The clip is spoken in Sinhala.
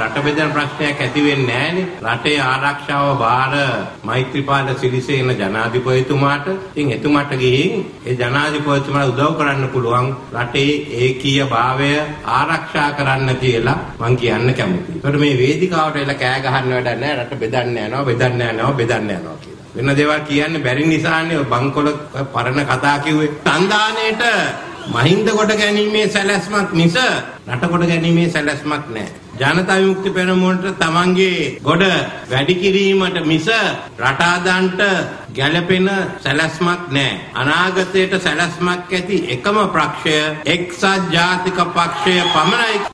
රට බෙදන ප්‍රශ්නයක් ඇති වෙන්නේ නැහනේ. රටේ ආරක්ෂාව බාර මෛත්‍රීපාල සිරිසේන ජනාධිපතිතුමාට ඉතින් එතුමාට ගිහින් ඒ ජනාධිපතිතුමාට උදව් කරන්න පුළුවන් රටේ ඒකීය භාවය ආරක්ෂා කරන්න කියලා මං කියන්න කැමතියි. ඒකට මේ වේදිකාවට එලා කෑ ගහන්න වැඩක් නැහැ. රට බෙදන්න යනවා, බෙදන්න යනවා, බෙදන්න යනවා කියලා. වෙන දේවල් කියන්න බැරි නිසානේ බංකොල පරණ කතා කිව්වේ. සංධානයේට මහින්ද කොට ගැනීමේ සැලැස්මක් මිස රට කොට ගැනීමේ සැලැස්මක් නැහැ. ජනතා විමුක්ති පෙරමුණට තමන්ගේ ගොඩ වැඩි කිරීමට මිස රට ආදන්ට ගැළපෙන සැලැස්මක් නැහැ. අනාගතයට සැලැස්මක් ඇති එකම පක්ෂය එක්සත් ජාතික පක්ෂය පමණයි.